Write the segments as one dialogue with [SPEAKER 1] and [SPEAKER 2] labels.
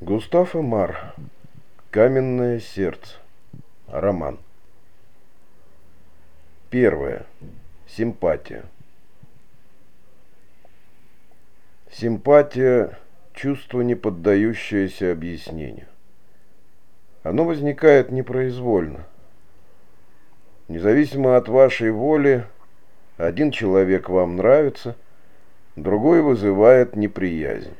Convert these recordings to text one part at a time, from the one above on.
[SPEAKER 1] Густав Эмар. Каменное сердце. Роман. Первое. Симпатия. Симпатия – чувство, не поддающееся объяснению. Оно возникает непроизвольно. Независимо от вашей воли, один человек вам нравится, другой вызывает неприязнь.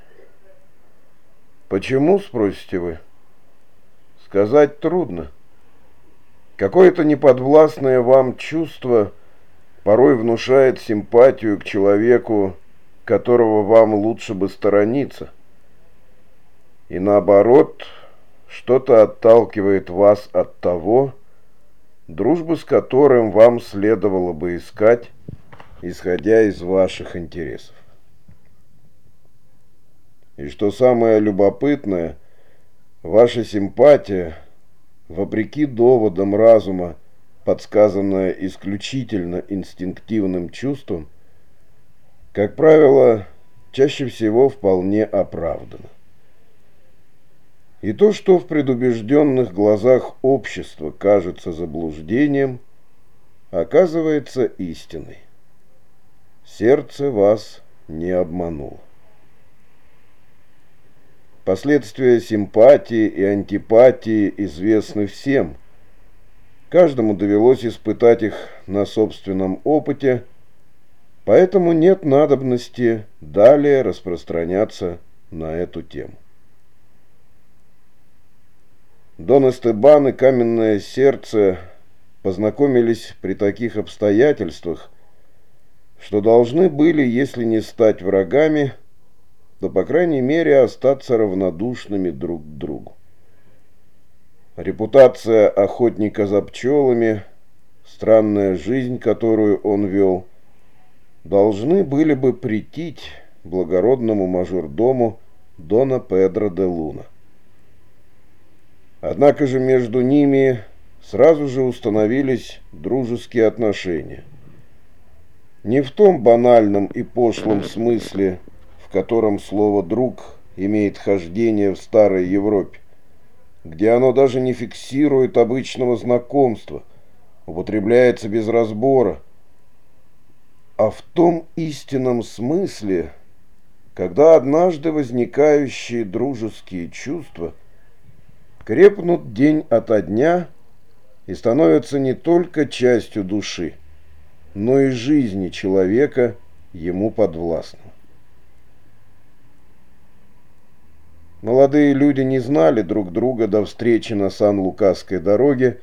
[SPEAKER 1] Почему, спросите вы? Сказать трудно. Какое-то неподвластное вам чувство порой внушает симпатию к человеку, которого вам лучше бы сторониться. И наоборот, что-то отталкивает вас от того, дружбу с которым вам следовало бы искать, исходя из ваших интересов. И что самое любопытное, ваша симпатия, вопреки доводам разума, подсказанная исключительно инстинктивным чувством, как правило, чаще всего вполне оправдана. И то, что в предубежденных глазах общества кажется заблуждением, оказывается истиной. Сердце вас не обмануло. Последствия симпатии и антипатии известны всем. Каждому довелось испытать их на собственном опыте, поэтому нет надобности далее распространяться на эту тему. Дон Эстебан и Каменное Сердце познакомились при таких обстоятельствах, что должны были, если не стать врагами, то, по крайней мере, остаться равнодушными друг к другу. Репутация охотника за пчелами, странная жизнь, которую он вел, должны были бы претить благородному мажордому Дона Педро де Луна. Однако же между ними сразу же установились дружеские отношения. Не в том банальном и пошлом смысле, котором слово «друг» имеет хождение в старой Европе, где оно даже не фиксирует обычного знакомства, употребляется без разбора, а в том истинном смысле, когда однажды возникающие дружеские чувства крепнут день ото дня и становятся не только частью души, но и жизни человека ему подвластного. Молодые люди не знали друг друга до встречи на Сан-Лукасской дороге,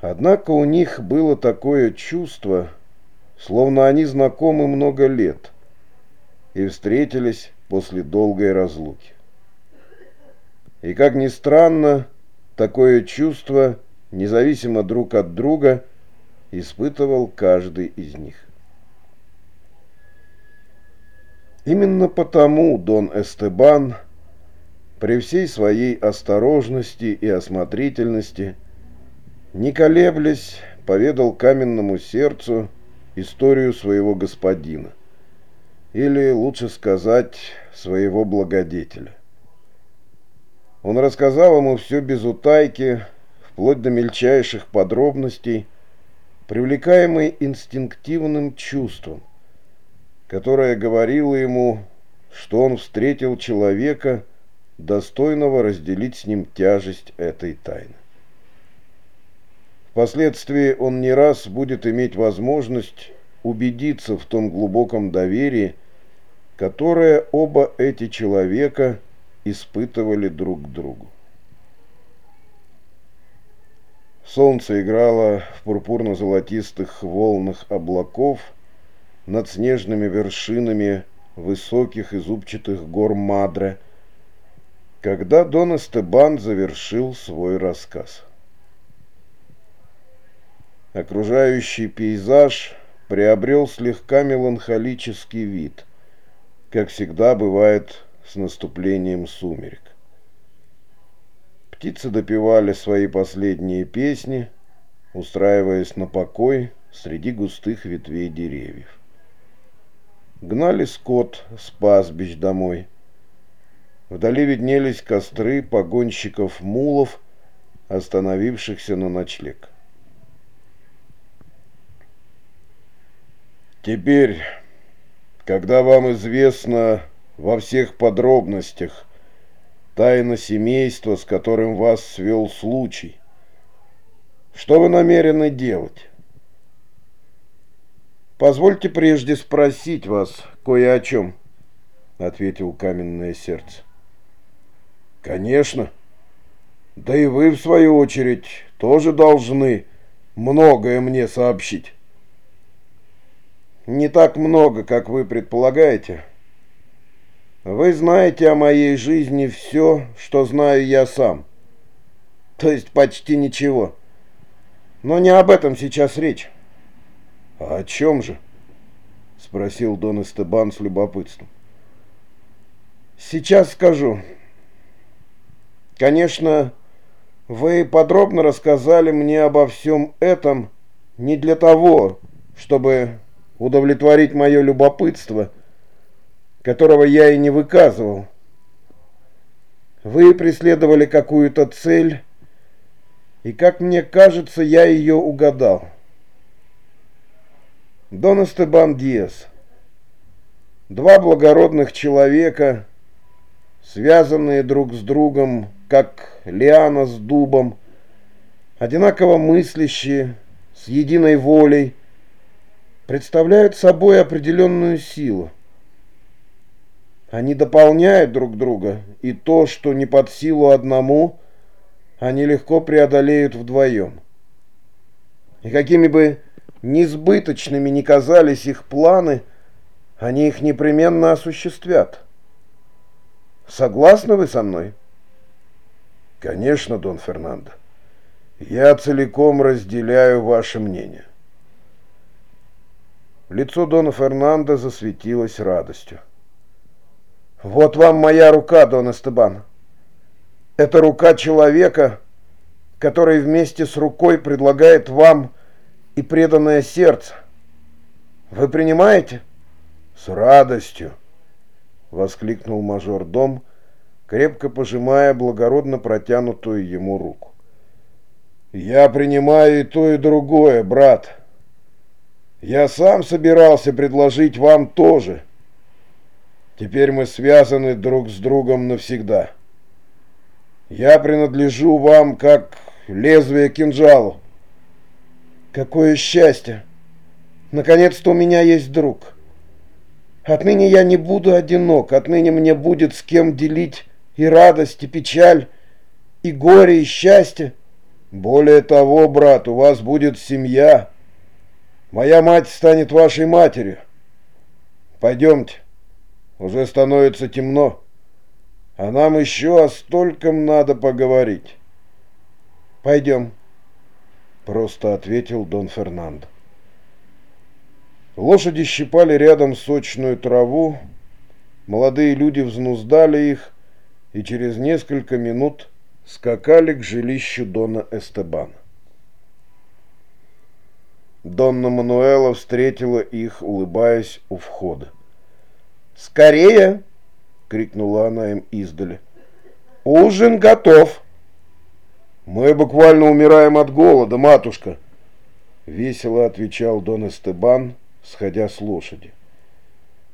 [SPEAKER 1] однако у них было такое чувство, словно они знакомы много лет и встретились после долгой разлуки. И как ни странно, такое чувство, независимо друг от друга, испытывал каждый из них. Именно потому Дон Эстебан – при всей своей осторожности и осмотрительности, не колеблясь, поведал каменному сердцу историю своего господина, или, лучше сказать, своего благодетеля. Он рассказал ему все без утайки, вплоть до мельчайших подробностей, привлекаемый инстинктивным чувством, которое говорило ему, что он встретил человека, достойного разделить с ним тяжесть этой тайны. Впоследствии он не раз будет иметь возможность убедиться в том глубоком доверии, которое оба эти человека испытывали друг к другу. Солнце играло в пурпурно-золотистых волнах облаков над снежными вершинами высоких и зубчатых гор Мадре, когда Дон Эстебан завершил свой рассказ. Окружающий пейзаж приобрел слегка меланхолический вид, как всегда бывает с наступлением сумерек. Птицы допевали свои последние песни, устраиваясь на покой среди густых ветвей деревьев. Гнали скот с пастбищ домой – Вдали виднелись костры погонщиков мулов, остановившихся на ночлег. Теперь, когда вам известно во всех подробностях тайна семейства, с которым вас свел случай, что вы намерены делать? Позвольте прежде спросить вас кое о чем, ответил каменное сердце. Конечно. Да и вы, в свою очередь, тоже должны многое мне сообщить. Не так много, как вы предполагаете. Вы знаете о моей жизни все, что знаю я сам. То есть почти ничего. Но не об этом сейчас речь. А о чем же? Спросил Дон Эстебан с любопытством. Сейчас скажу. Конечно, вы подробно рассказали мне обо всем этом не для того, чтобы удовлетворить мое любопытство, которого я и не выказывал. Вы преследовали какую-то цель, и, как мне кажется, я ее угадал. Дон Эстебан Диас. Два благородных человека, связанные друг с другом как лиана с дубом, одинаково мыслящие, с единой волей, представляют собой определенную силу. Они дополняют друг друга, и то, что не под силу одному, они легко преодолеют вдвоем. И какими бы несбыточными ни казались их планы, они их непременно осуществят. Согласны вы со мной? — Конечно, Дон Фернандо. Я целиком разделяю ваше мнение. Лицо Дона Фернандо засветилось радостью. Вот вам моя рука, Дон Эстебан. Это рука человека, который вместе с рукой предлагает вам и преданное сердце. Вы принимаете? С радостью, воскликнул мажор Дом, — крепко пожимая благородно протянутую ему руку. «Я принимаю и то, и другое, брат. Я сам собирался предложить вам тоже. Теперь мы связаны друг с другом навсегда. Я принадлежу вам как лезвие кинжалу. Какое счастье! Наконец-то у меня есть друг. Отныне я не буду одинок, отныне мне будет с кем делить и радость, и печаль, и горе, и счастье. Более того, брат, у вас будет семья. Моя мать станет вашей матерью. Пойдемте, уже становится темно, а нам еще о стольком надо поговорить. Пойдем, просто ответил Дон Фернандо. Лошади щипали рядом сочную траву, молодые люди взнуздали их, и через несколько минут скакали к жилищу Дона Эстебана. Донна Мануэла встретила их, улыбаясь у входа. «Скорее!» — крикнула она им издали. «Ужин готов!» «Мы буквально умираем от голода, матушка!» — весело отвечал Дон Эстебан, сходя с лошади.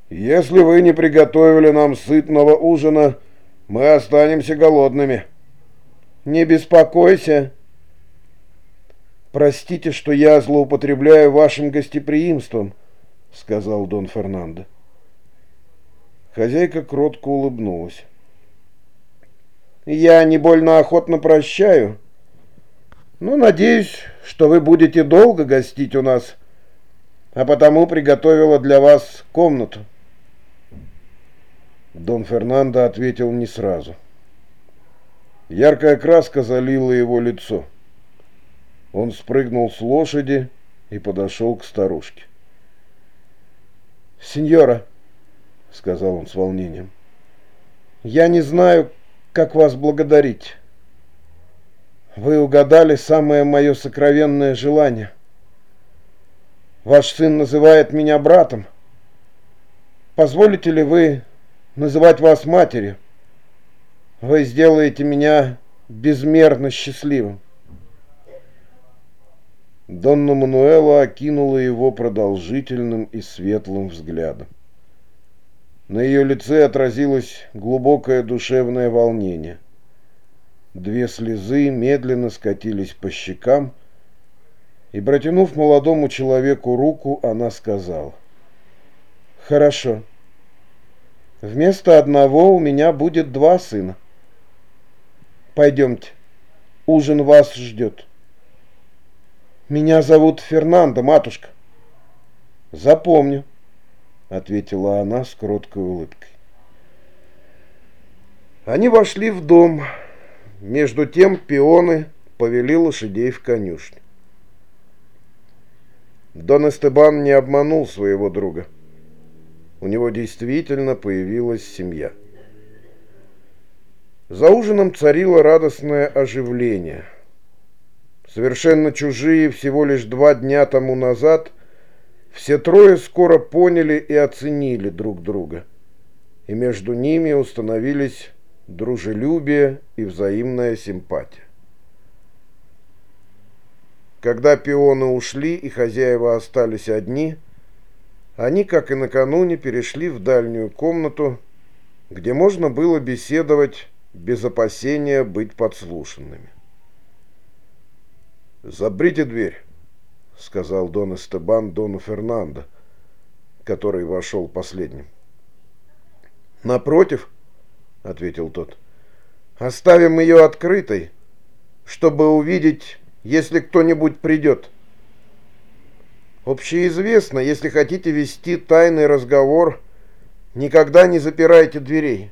[SPEAKER 1] «Если вы не приготовили нам сытного ужина, — мы останемся голодными. Не беспокойся. Простите, что я злоупотребляю вашим гостеприимством, сказал Дон Фернандо. Хозяйка кротко улыбнулась. Я не больно охотно прощаю, но надеюсь, что вы будете долго гостить у нас, а потому приготовила для вас комнату. Дон Фернандо ответил не сразу. Яркая краска залила его лицо. Он спрыгнул с лошади и подошел к старушке. «Сеньора», — сказал он с волнением, — «я не знаю, как вас благодарить. Вы угадали самое мое сокровенное желание. Ваш сын называет меня братом. Позволите ли вы называть вас матерью. Вы сделаете меня безмерно счастливым. Донна Мануэла окинула его продолжительным и светлым взглядом. На ее лице отразилось глубокое душевное волнение. Две слезы медленно скатились по щекам, и, протянув молодому человеку руку, она сказала, «Хорошо. Вместо одного у меня будет два сына. Пойдемте, ужин вас ждет». «Меня зовут Фернандо, матушка». «Запомню», — ответила она с кроткой улыбкой. Они вошли в дом. Между тем пионы повели лошадей в конюшню. Дон Эстебан не обманул своего друга. У него действительно появилась семья. За ужином царило радостное оживление – совершенно чужие всего лишь два дня тому назад, все трое скоро поняли и оценили друг друга. И между ними установились дружелюбие и взаимная симпатия. Когда пионы ушли и хозяева остались одни, они, как и накануне, перешли в дальнюю комнату, где можно было беседовать без опасения быть подслушанными. «Забрите дверь», — сказал Дон Эстебан Дону Фернандо, который вошел последним. «Напротив», — ответил тот, — «оставим ее открытой, чтобы увидеть, если кто-нибудь придет». Общеизвестно, если хотите вести тайный разговор, никогда не запирайте дверей.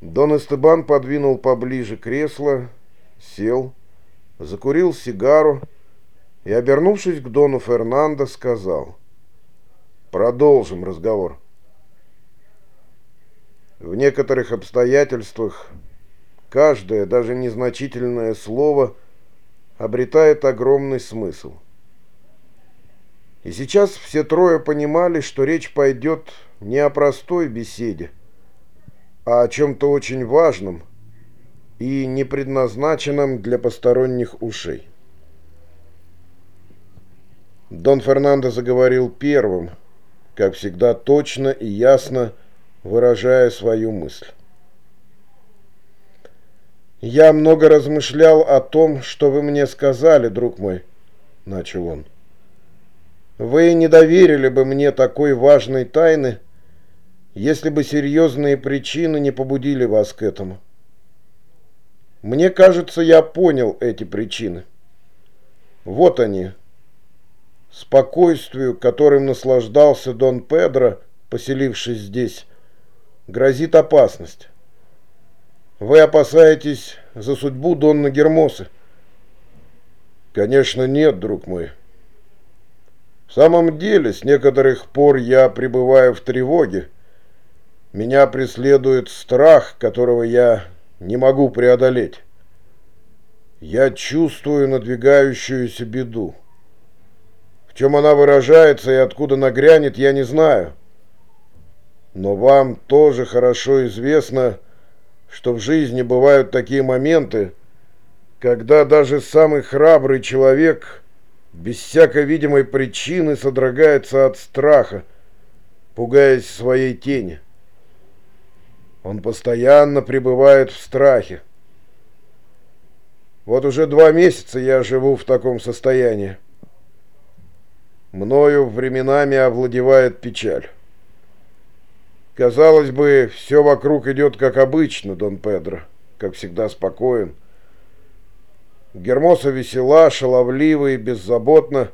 [SPEAKER 1] Дон Эстебан подвинул поближе кресло, сел закурил сигару и, обернувшись к Дону Фернандо, сказал «Продолжим разговор». В некоторых обстоятельствах каждое, даже незначительное слово обретает огромный смысл. И сейчас все трое понимали, что речь пойдет не о простой беседе, а о чем-то очень важном – и не предназначенном для посторонних ушей. Дон Фернандо заговорил первым, как всегда точно и ясно выражая свою мысль. «Я много размышлял о том, что вы мне сказали, друг мой», — начал он. «Вы не доверили бы мне такой важной тайны, если бы серьезные причины не побудили вас к этому. Мне кажется, я понял эти причины. Вот они. Спокойствию, которым наслаждался Дон Педро, поселившись здесь, грозит опасность. Вы опасаетесь за судьбу Донна Гермосы? Конечно, нет, друг мой. В самом деле, с некоторых пор я пребываю в тревоге. Меня преследует страх, которого я не могу преодолеть. Я чувствую надвигающуюся беду. В чем она выражается и откуда нагрянет, я не знаю. Но вам тоже хорошо известно, что в жизни бывают такие моменты, когда даже самый храбрый человек без всякой видимой причины содрогается от страха, пугаясь своей тени. Он постоянно пребывает в страхе. Вот уже два месяца я живу в таком состоянии. Мною временами овладевает печаль. Казалось бы, все вокруг идет как обычно, Дон Педро, как всегда спокоен. Гермоса весела, шаловлива и беззаботна.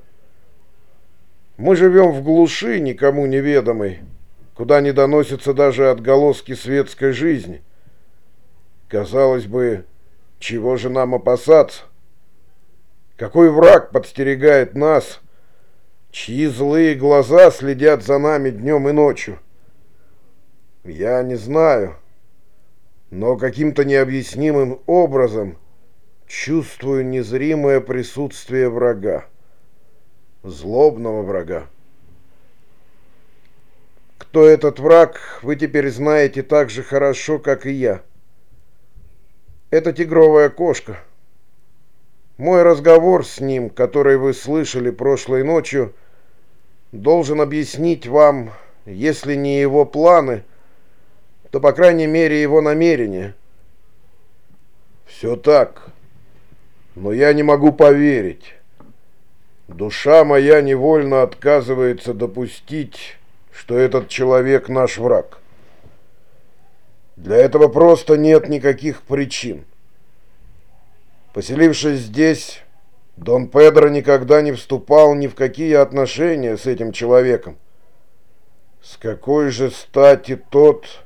[SPEAKER 1] Мы живем в глуши, никому неведомой, куда не доносятся даже отголоски светской жизни. Казалось бы, чего же нам опасаться? Какой враг подстерегает нас, чьи злые глаза следят за нами днем и ночью? Я не знаю, но каким-то необъяснимым образом чувствую незримое присутствие врага, злобного врага. Кто этот враг, вы теперь знаете так же хорошо, как и я. Это тигровая кошка. Мой разговор с ним, который вы слышали прошлой ночью, должен объяснить вам, если не его планы, то, по крайней мере, его намерения. Все так, но я не могу поверить. Душа моя невольно отказывается допустить, что этот человек наш враг. Для этого просто нет никаких причин. Поселившись здесь, Дон Педро никогда не вступал ни в какие отношения с этим человеком. С какой же стати тот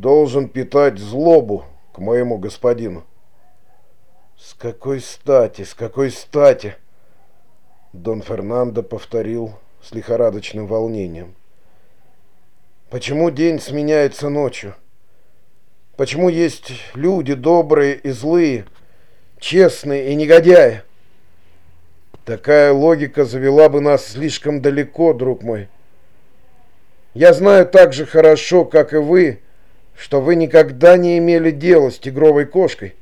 [SPEAKER 1] должен питать злобу к моему господину? С какой стати, с какой стати? Дон Фернандо повторил с лихорадочным волнением. Почему день сменяется ночью? Почему есть люди добрые и злые, честные и негодяи? Такая логика завела бы нас слишком далеко, друг мой. Я знаю так же хорошо, как и вы, что вы никогда не имели дела с тигровой кошкой.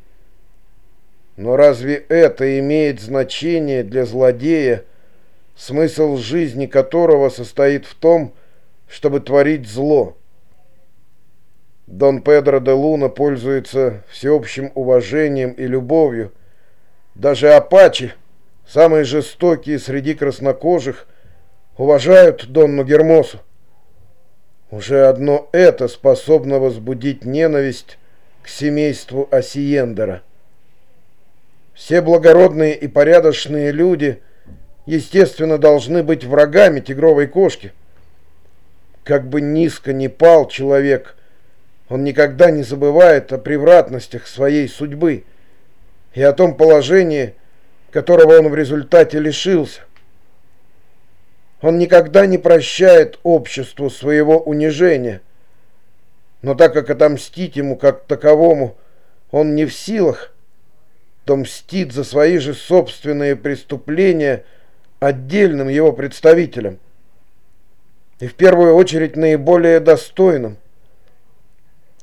[SPEAKER 1] Но разве это имеет значение для злодея, смысл жизни которого состоит в том, чтобы творить зло? Дон Педро де Луна пользуется всеобщим уважением и любовью. Даже апачи, самые жестокие среди краснокожих, уважают Донну Гермосу. Уже одно это способно возбудить ненависть к семейству Осиендера. Все благородные и порядочные люди, естественно, должны быть врагами тигровой кошки. Как бы низко ни пал человек, он никогда не забывает о превратностях своей судьбы и о том положении, которого он в результате лишился. Он никогда не прощает обществу своего унижения, но так как отомстить ему как таковому он не в силах, то мстит за свои же собственные преступления отдельным его представителям. И в первую очередь наиболее достойным.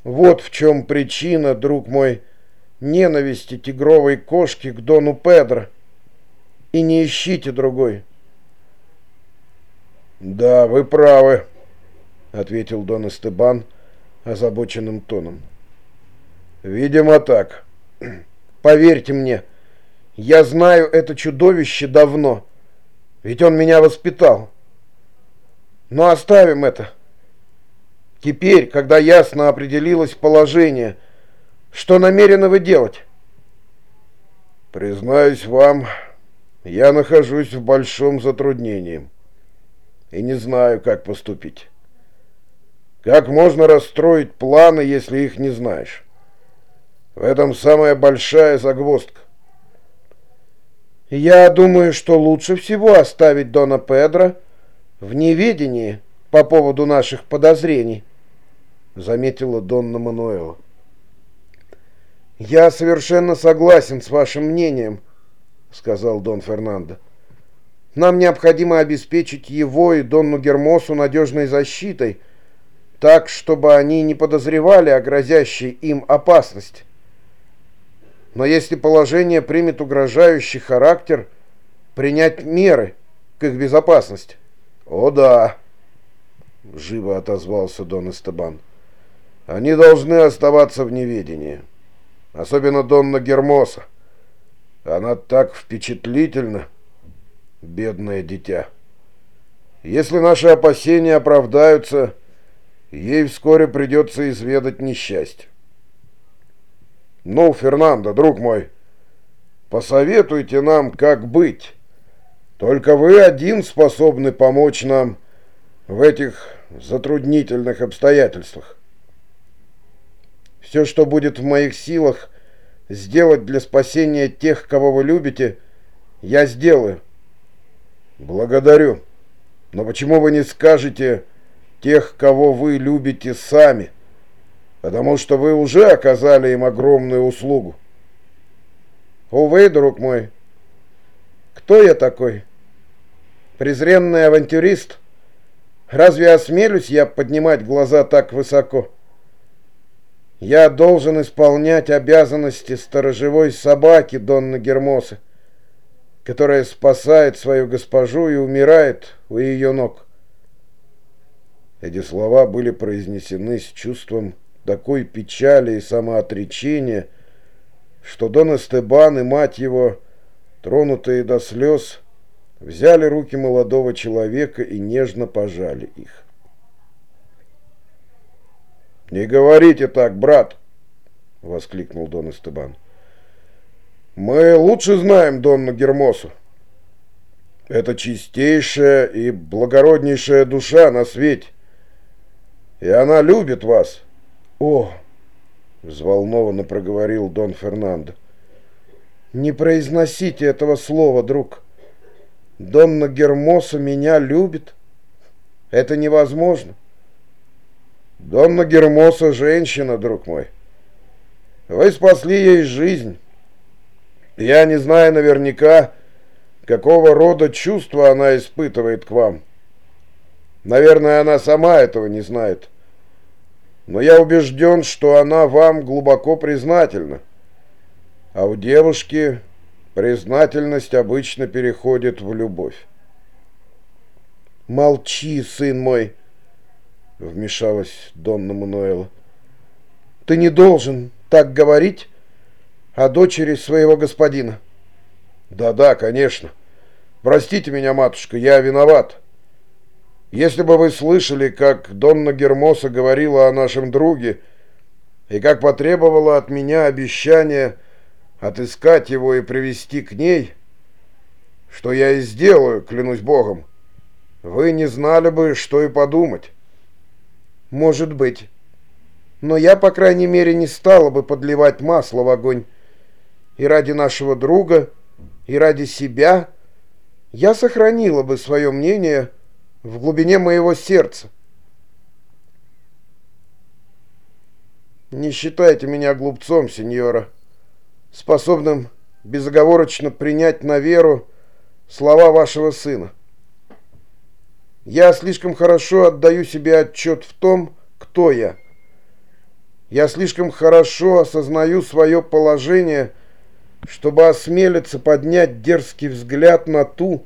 [SPEAKER 1] Вот в чем причина, друг мой, ненависти тигровой кошки к Дону Педро. И не ищите другой. «Да, вы правы», — ответил Дон Эстебан озабоченным тоном. «Видимо, так». Поверьте мне, я знаю это чудовище давно, ведь он меня воспитал. Но оставим это. Теперь, когда ясно определилось положение, что намерены вы делать? Признаюсь вам, я нахожусь в большом затруднении и не знаю, как поступить. Как можно расстроить планы, если их не знаешь? В этом самая большая загвоздка. Я думаю, что лучше всего оставить Дона Педро в неведении по поводу наших подозрений, заметила Донна Мануэла. Я совершенно согласен с вашим мнением, сказал Дон Фернандо. Нам необходимо обеспечить его и Донну Гермосу надежной защитой, так, чтобы они не подозревали о грозящей им опасности. Но если положение примет угрожающий характер, принять меры к их безопасности. О да, живо отозвался Дон Эстебан. Они должны оставаться в неведении. Особенно Донна Гермоса. Она так впечатлительна, бедное дитя. Если наши опасения оправдаются, ей вскоре придется изведать несчастье. Ну, Фернандо, друг мой, посоветуйте нам, как быть. Только вы один способны помочь нам в этих затруднительных обстоятельствах. Все, что будет в моих силах сделать для спасения тех, кого вы любите, я сделаю. Благодарю. Но почему вы не скажете тех, кого вы любите сами? потому что вы уже оказали им огромную услугу. Увы, друг мой, кто я такой? Презренный авантюрист? Разве осмелюсь я поднимать глаза так высоко? Я должен исполнять обязанности сторожевой собаки Донна Гермоса, которая спасает свою госпожу и умирает у ее ног. Эти слова были произнесены с чувством такой печали и самоотречения, что Дон Эстебан и мать его, тронутые до слез, взяли руки молодого человека и нежно пожали их. «Не говорите так, брат!» — воскликнул Дон Эстебан. «Мы лучше знаем Донну Гермосу. Это чистейшая и благороднейшая душа на свете, и она любит вас». «О!» — взволнованно проговорил Дон Фернандо. «Не произносите этого слова, друг. Донна Гермоса меня любит. Это невозможно». Донна Гермоса женщина, друг мой. Вы спасли ей жизнь. Я не знаю наверняка, какого рода чувства она испытывает к вам. Наверное, она сама этого не знает. Но я убежден, что она вам глубоко признательна. А у девушки признательность обычно переходит в любовь. «Молчи, сын мой!» — вмешалась Донна Мануэла. «Ты не должен так говорить о дочери своего господина». «Да-да, конечно. Простите меня, матушка, я виноват. Если бы вы слышали, как Донна Гермоса говорила о нашем друге и как потребовала от меня обещания отыскать его и привести к ней, что я и сделаю, клянусь Богом, вы не знали бы, что и подумать». Может быть. Но я, по крайней мере, не стала бы подливать масло в огонь. И ради нашего друга, и ради себя я сохранила бы свое мнение в глубине моего сердца. Не считайте меня глупцом, сеньора, способным безоговорочно принять на веру слова вашего сына. Я слишком хорошо отдаю себе отчет в том, кто я. Я слишком хорошо осознаю свое положение, чтобы осмелиться поднять дерзкий взгляд на ту,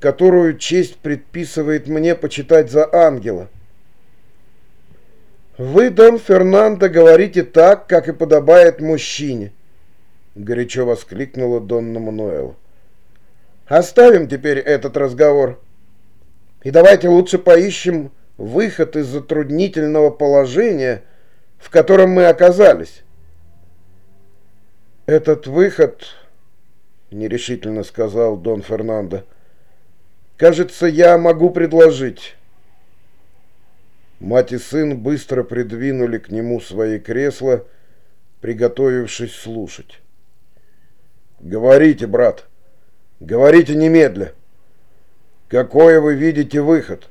[SPEAKER 1] которую честь предписывает мне почитать за ангела. Вы, Дон Фернандо, говорите так, как и подобает мужчине, горячо воскликнула Донна Мануэла. Оставим теперь этот разговор. И давайте лучше поищем выход из затруднительного положения, в котором мы оказались. Этот выход, нерешительно сказал Дон Фернандо, кажется, я могу предложить. Мать и сын быстро придвинули к нему свои кресла, приготовившись слушать. «Говорите, брат, говорите немедля!» Какой вы видите выход?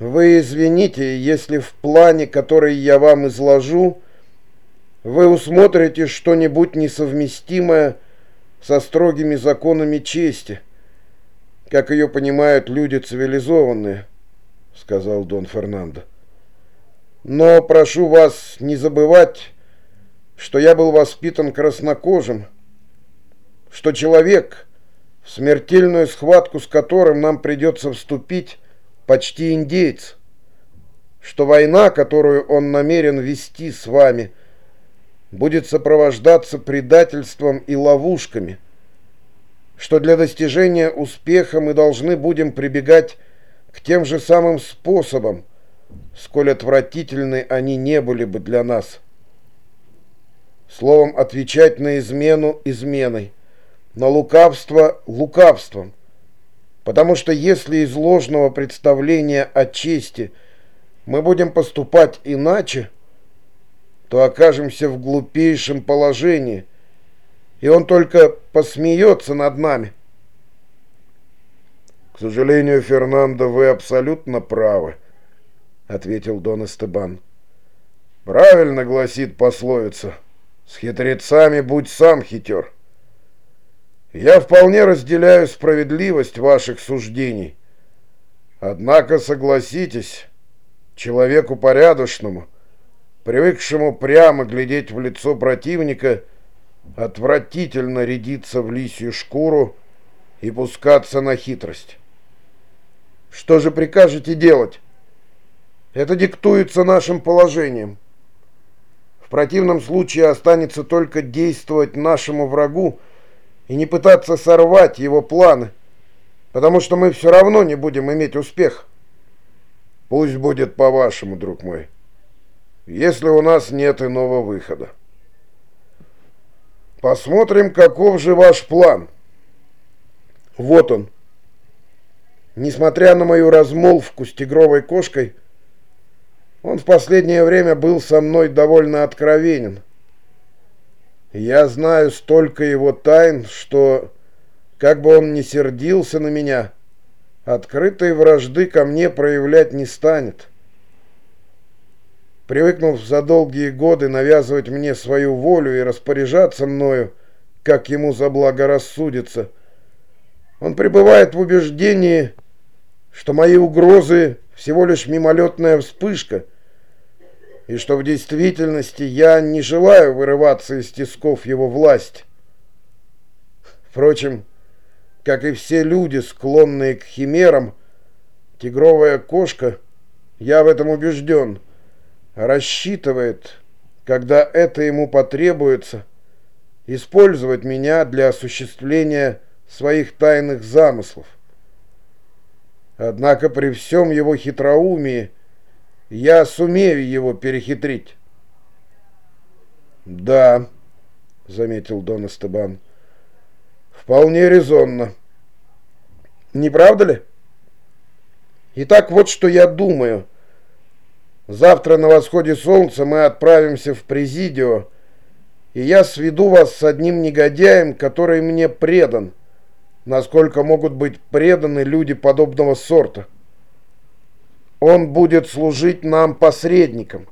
[SPEAKER 1] Вы извините, если в плане, который я вам изложу, вы усмотрите что-нибудь несовместимое со строгими законами чести, как ее понимают люди цивилизованные, сказал Дон Фернандо. Но прошу вас не забывать, что я был воспитан краснокожим, что человек — в смертельную схватку с которым нам придется вступить, почти индейц, что война, которую он намерен вести с вами, будет сопровождаться предательством и ловушками, что для достижения успеха мы должны будем прибегать к тем же самым способам, сколь отвратительны они не были бы для нас. Словом, отвечать на измену изменой – на лукавство лукавством. Потому что если из ложного представления о чести мы будем поступать иначе, то окажемся в глупейшем положении, и он только посмеется над нами. «К сожалению, Фернандо, вы абсолютно правы», — ответил Дон Эстебан. «Правильно гласит пословица. С хитрецами будь сам хитер». Я вполне разделяю справедливость ваших суждений. Однако согласитесь, человеку порядочному, привыкшему прямо глядеть в лицо противника, отвратительно рядиться в лисью шкуру и пускаться на хитрость. Что же прикажете делать? Это диктуется нашим положением. В противном случае останется только действовать нашему врагу и не пытаться сорвать его планы, потому что мы все равно не будем иметь успех. Пусть будет по-вашему, друг мой, если у нас нет иного выхода. Посмотрим, каков же ваш план. Вот он. Несмотря на мою размолвку с тигровой кошкой, он в последнее время был со мной довольно откровенен. Я знаю столько его тайн, что, как бы он ни сердился на меня, открытой вражды ко мне проявлять не станет. Привыкнув за долгие годы навязывать мне свою волю и распоряжаться мною, как ему заблагорассудится, он пребывает в убеждении, что мои угрозы всего лишь мимолетная вспышка, и что в действительности я не желаю вырываться из тисков его власти. Впрочем, как и все люди, склонные к химерам, тигровая кошка, я в этом убежден, рассчитывает, когда это ему потребуется, использовать меня для осуществления своих тайных замыслов. Однако при всем его хитроумии я сумею его перехитрить. «Да», — заметил Дон Эстебан, — «вполне резонно. Не правда ли? Итак, вот что я думаю. Завтра на восходе солнца мы отправимся в Президио, и я сведу вас с одним негодяем, который мне предан» насколько могут быть преданы люди подобного сорта. Он будет служить нам посредником.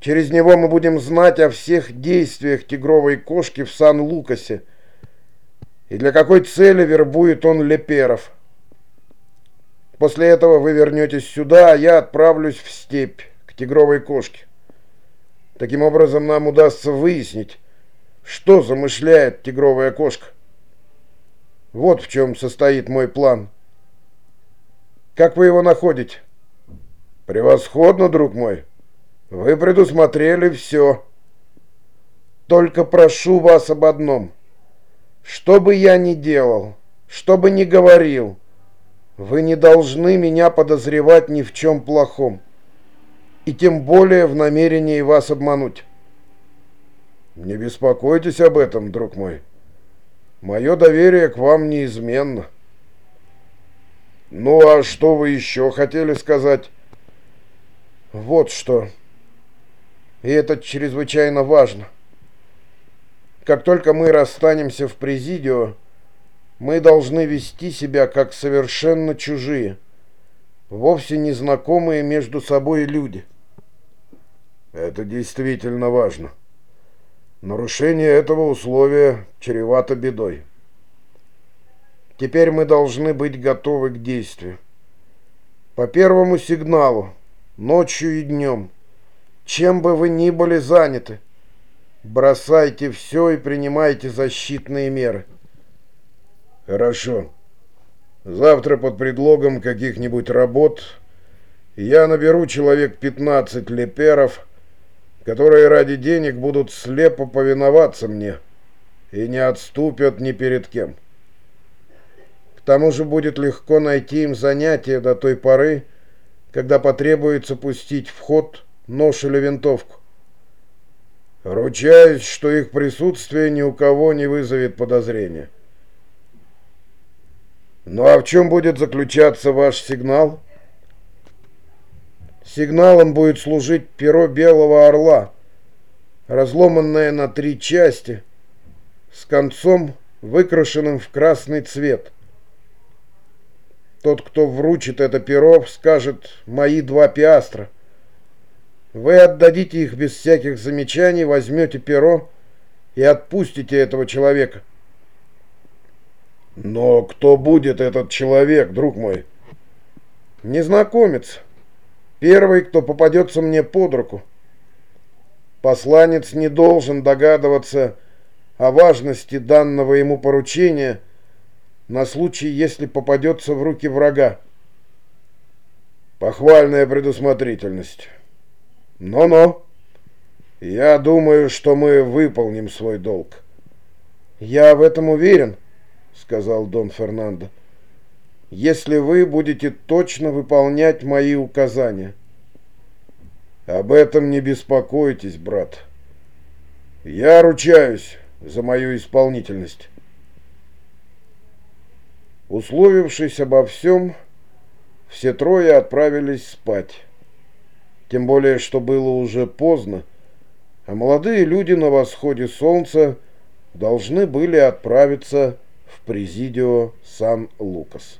[SPEAKER 1] Через него мы будем знать о всех действиях тигровой кошки в Сан-Лукасе и для какой цели вербует он леперов. После этого вы вернетесь сюда, а я отправлюсь в степь к тигровой кошке. Таким образом нам удастся выяснить, что замышляет тигровая кошка. Вот в чем состоит мой план. Как вы его находите? Превосходно, друг мой. Вы предусмотрели все. Только прошу вас об одном. Что бы я ни делал, что бы ни говорил, вы не должны меня подозревать ни в чем плохом. И тем более в намерении вас обмануть. Не беспокойтесь об этом, друг мой. Мое доверие к вам неизменно. Ну, а что вы еще хотели сказать? Вот что. И это чрезвычайно важно. Как только мы расстанемся в Президио, мы должны вести себя как совершенно чужие, вовсе незнакомые между собой люди. Это действительно важно. Нарушение этого условия чревато бедой. Теперь мы должны быть готовы к действию. По первому сигналу, ночью и днем, чем бы вы ни были заняты, бросайте все и принимайте защитные меры. Хорошо. Завтра под предлогом каких-нибудь работ я наберу человек 15 леперов, которые ради денег будут слепо повиноваться мне и не отступят ни перед кем. К тому же будет легко найти им занятие до той поры, когда потребуется пустить в ход нож или винтовку. Ручаюсь, что их присутствие ни у кого не вызовет подозрения. Ну а в чем будет заключаться ваш сигнал? Сигналом будет служить перо белого орла, разломанное на три части, с концом, выкрашенным в красный цвет. Тот, кто вручит это перо, скажет «мои два пиастра». Вы отдадите их без всяких замечаний, возьмете перо и отпустите этого человека. Но кто будет этот человек, друг мой? Незнакомец. Первый, кто попадется мне под руку. Посланец не должен догадываться о важности данного ему поручения на случай, если попадется в руки врага. Похвальная предусмотрительность. Но-но. Я думаю, что мы выполним свой долг. Я в этом уверен, сказал Дон Фернандо. Если вы будете точно выполнять мои указания. Об этом не беспокойтесь, брат. Я ручаюсь за мою исполнительность. Условившись обо всем, все трое отправились спать. Тем более, что было уже поздно, а молодые люди на восходе солнца должны были отправиться в Президио Сан-Лукас.